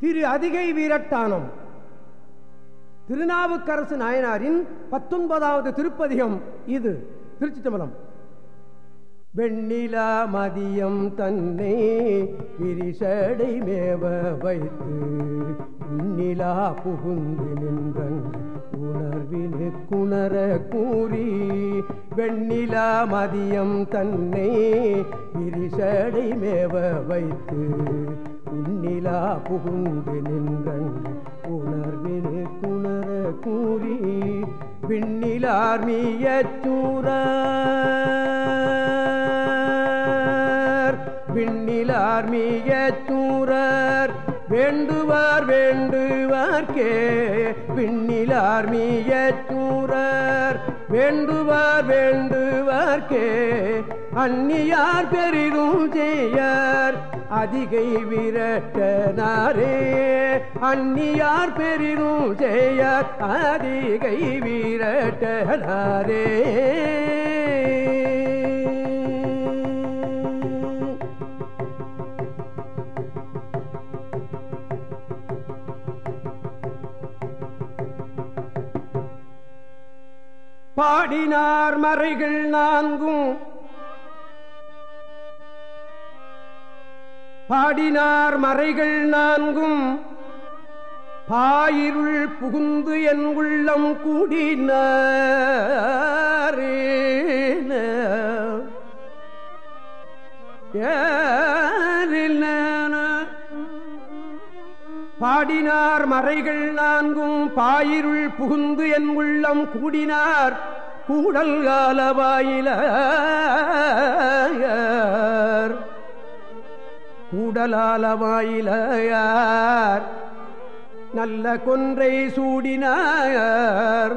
திரு அதிகை வீரட்டானம். திருநாவுக்கரசு நாயனாரின் பத்தொன்பதாவது திருப்பதிகம் இது. திருச்சி தம்பலம் வெண்ணிலா மதியம் தன்னை விரிசடை மேவ வைத்து உன்னிலா புகுந்து நின்றன் உணர்வினு குணர கூறி வெண்ணிலா மதியம் தன்னை விரிசடை மேவ வைத்து உன்னிலா புகுந்து நின்றன் உணர்வினு குணர கூறி விண்ணிலார் மீயச்சூர விண்ணிலார் மீயச்சூரர் வேண்டுவார் வேண்டுவார்க்கே. விண்ணிலார் மீயச்சூரர் வேண்டுவார் வேண்டுவார்க்கே. அந்நியார் பெரிதும் செய்யார் அதிகை விரட்டனாரே. அந்நியார் பெரிதும் செய்யார் அதிகை விரட்டனாரே. பாடினார் மறைகள் நான்கும். பாடினார் மறைகள் நான்கும். பாயிருள் புகுந்து என் உள்ளம் கூடின பாடினார் மறைகள் நான்கும். பாயிருள் புகுந்து என் உள்ளம் கூடினார். கூடல் காலவாயில கூடலாலவாயிலார். நல்ல கொன்றை சூடினார்.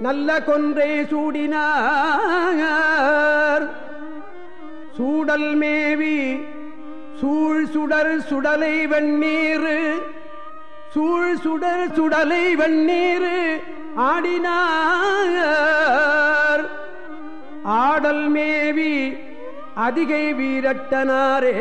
நல்ல கொன்றை சூடினார். சூடல் மேவி சூழ் சுடர் சுடலை வெண்ணீர் சூழ் சுடர் சுடலை வெண்ணீர் ஆடினார். ஆடல் மேவி அதிகை வீரட்டனாரே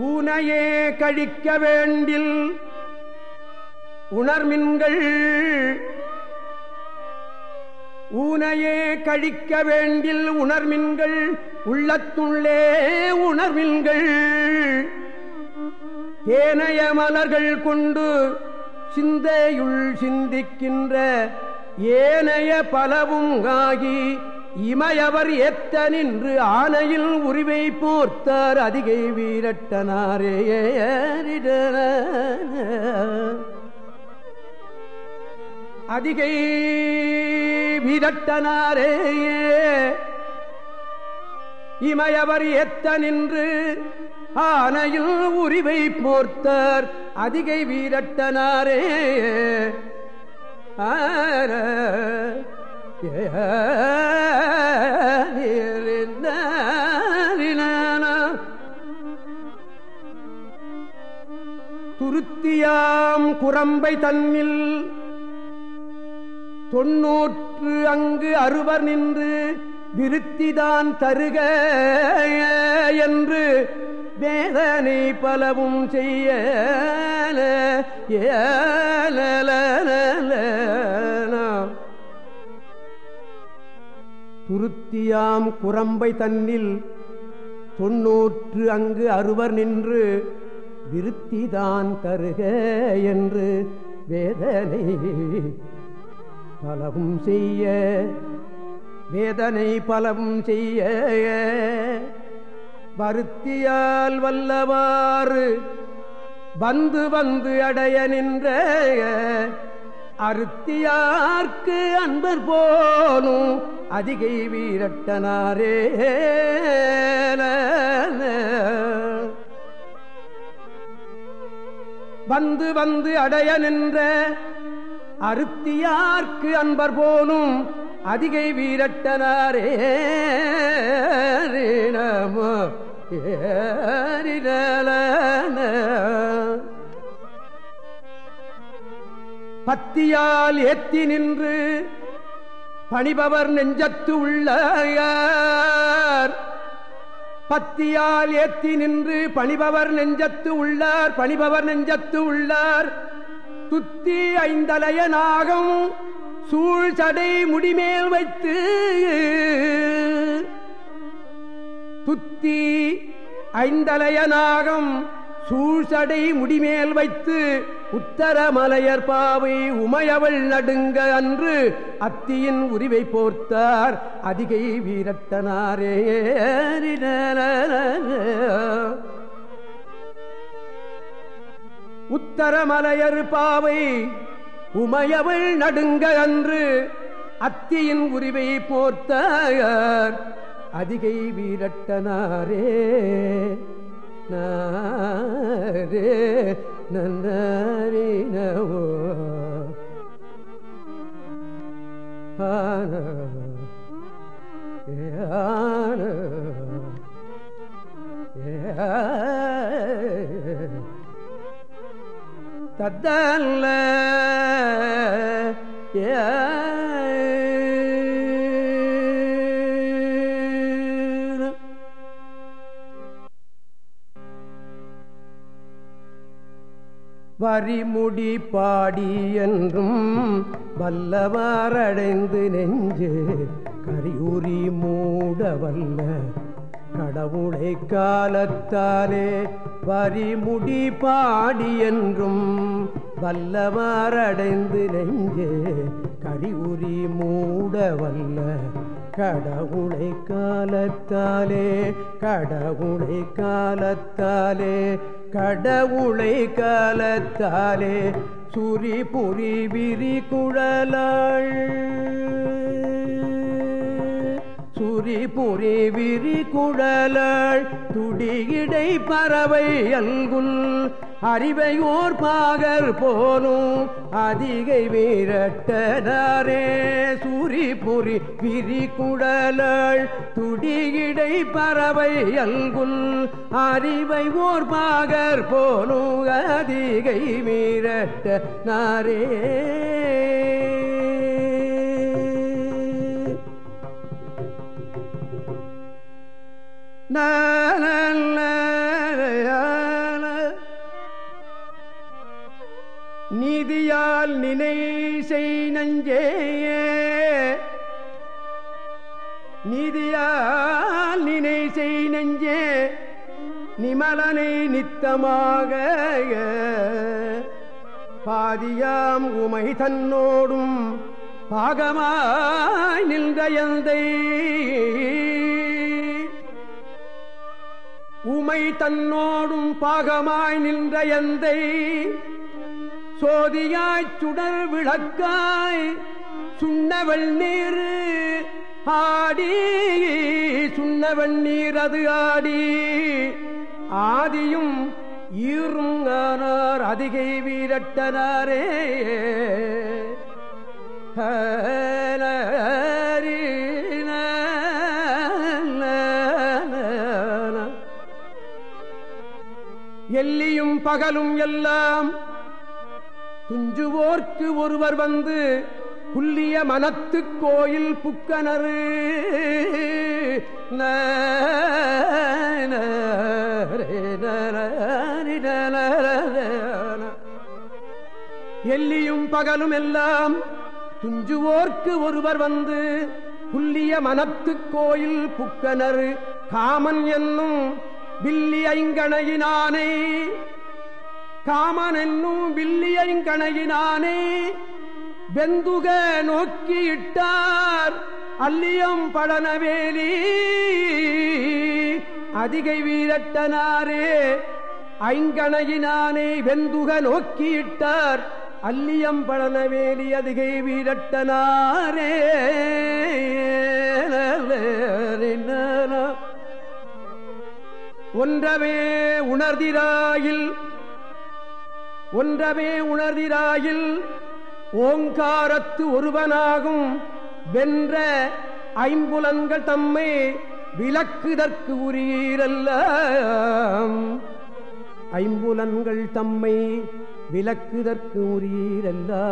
ஊனையே கழிக்க வேண்டில் உணர்மின்கள் ஊனையே கழிக்க வேண்டில் உணர்மின்கள் உள்ளத்துள்ளே உணர்மின்கள். தேனைய மலர்கள் கொண்டு சிந்தையுள் சிந்திக்கின்ற ஏனைய பலவும் ஆகி இமையவர் ஏத்த நின்று ஆனையில் உரிவை போர்த்தார் அதிகை வீரட்டனாரே அதிகை வீரட்டனாரே இமையவர் எத்த நின்று ஆனையில் உரிவை போர்த்தார் அதிகை வீரட்டனாரே. ஆர துருத்தியாம் குரம்பை தன்னில் தொன்னூற்று அங்கு அறுவர் நின்று விருத்திதான் தருக என்று வேதனை பலவும் செய்ய துருத்தியாம் குரம்பை தன்னில் தொன்னூற்று அங்கு அறுவர் நின்று விருத்திதான் தருக என்று வேதனை பலவும் செய்ய வேதனை பலவும் செய்ய. வருத்தியால் வல்லவாறு வந்து வந்து அடைய நின்ற அருத்தியார்க்கு அன்பர் போனும் அதிகை வீரட்டனாரே. வந்து வந்து அடைய நின்ற அறுத்தியார்க்கு அன்பர் போனும் அதிகை வீரட்டனாரே நமோ பத்தியால் ஏத்தி நின்று பணிபவர் நெஞ்சத்து உள்ளார். பத்தியால் ஏத்தி நின்று பணிபவர் நெஞ்சத்து உள்ளார் பணிபவர் நெஞ்சத்து உள்ளார். துத்தி ஐந்தலைய நாகம் சூழ்ச்சடை முடிமேல் வைத்து துத்தி ஐந்தலைய நாகம் சூழ்சடை முடிமேல் வைத்து உத்தர மலையர் பாவை உமையவள் நடுங்க அன்று அத்தியின் உரிவை போர்த்தார் அதிகை வீரட்டனாரே உத்தரமலையர் பாவை உமையவள் நடுங்க அன்று அத்தியின் உரிவை போர்த்தார் அதிகை வீரட்டனாரே நாரே நன்னறினவோ ஆன ஆன. தத்தல்ல வரிமுடி பாடி என்றும் வல்லவாரடைந்து நெஞ்சு கரியுரி மூட வல்ல கடவுளை காலத்தாலே பரிமுடி பாடி என்றும் வல்லவாரடைந்து நெஞ்சே கடிவுரி மூட வல்ல கடவுளை காலத்தாலே கடவுளை காலத்தாலே கடவுளை காலத்தாலே சுரி புரி விரி குழலாள் சுரி புரி விரி குடலள் துடியிடை பறவை அல்குல் அறிவையோர் பாகர் போனும் அதிகை வீரட்டனாரே. சுரி புரி விரி குடலள் துடியிடை பறவை அல்குல் அறிவை ஓர் பாகர் போனும் அதிகை வீரட்ட நீதியால் நினை செய் நஞ்சே நீதியால் நினை செய் நஞ்சே. நிமலனை நித்தமாக பாதியாம் உமை தன்னோடும் பாகமாய் நின்ற எந்தை உமை தன்னோடும் பாகமாய் நின்ற எந்தை சோதியாய் சுடர் விளக்காய் சுண்ணவள் நீர் ஆடி சுண்ணவள் நீர் அது ஆடி. ஆதியும் ஈரும் ஆனார் அதிகை வீரட்டனாரே. எல்லியும் பகலும் எல்லாம். துஞ்சுவோர்க்கு ஒருவர் வந்து புல்லிய மனத்து கோயில் புக்கனரு எல்லியும் பகலும் எல்லாம். துஞ்சுவோர்க்கு ஒருவர் வந்து புல்லிய மனத்து கோயில் புக்கனர் காமன் என்னும் வில்லி ஐங்கணையினானே. காமன் என்னும் வில்லி ஐங்கணையினானே. வெந்துக நோக்கி இட்டார் அல்லியம் படனவேலி. அதிகை வீரட்டனாரே ஐங்கணையினானே வெந்துக நோக்கியிட்டார் அல்லியம் பழனவேலி அதிகை வீரட்டனாரே. ஒன்றவே உணர்திராயில் ஒன்றவே உணர்திராயில் ஓங்காரத்து ஒருவனாகும் வென்ற ஐம்புலன்கள் தம்மை விளக்குதற்கு உரியரல்ல ஐம்புலன்கள் தம்மை விலக்குதற்கு உரியரெல்லாம்.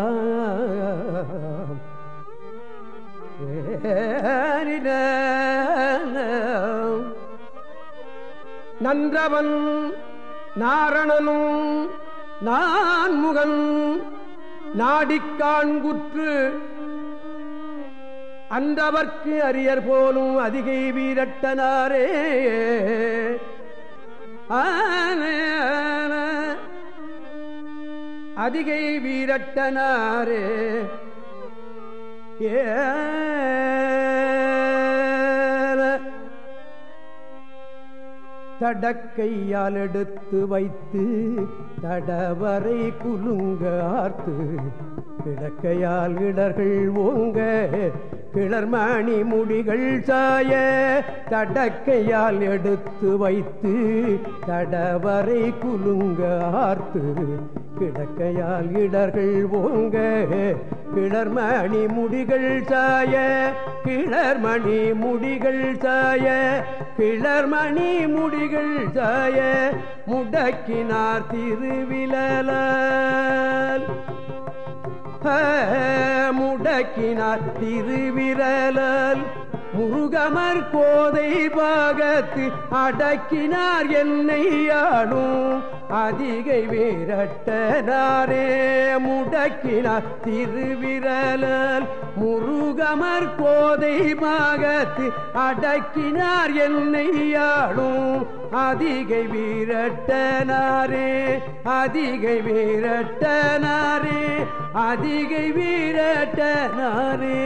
நன்றவன் நாரணனும் நான்முகன் நாடிக்காண்குற்று. அன்றவர்க்கு அரியர் போலும் அதிகை வீரட்டனாரே. அதிகை வீரட்டனாரே. ஏ தடக்கையால் எடுத்து வைத்து தடவரை குலுங்க ஆர்த்து கிழக்கையால் இடர்கள் ஓங்க கிளர்மணி முடிகள் சாய தடக்கையால் எடுத்து வைத்து தடவரை குலுங்க ஆர்த்து கிழக்கையால் இடர்கள் ஓங்க கிளர்மணி முடிகள் சாய கிளர்மணி முடிகள் சாய கிளர்மணி முடிகள் சாய முடக்கினார் திருவிழலால். முடக்கினார் திருவிரலால். முருகமர் கோதை பாகத்து அடக்கினார் என்னை ஆடும் அதிகை வீரட்டனாரே முடக்கினார் திருவிரலால் முருகமர் கோதை பாகத்து அடக்கினார் என்னை ஆடும் அதிகை வீரட்டனாரே அதிகை வீரட்டனாரே அதிகை வீரட்டனாரே.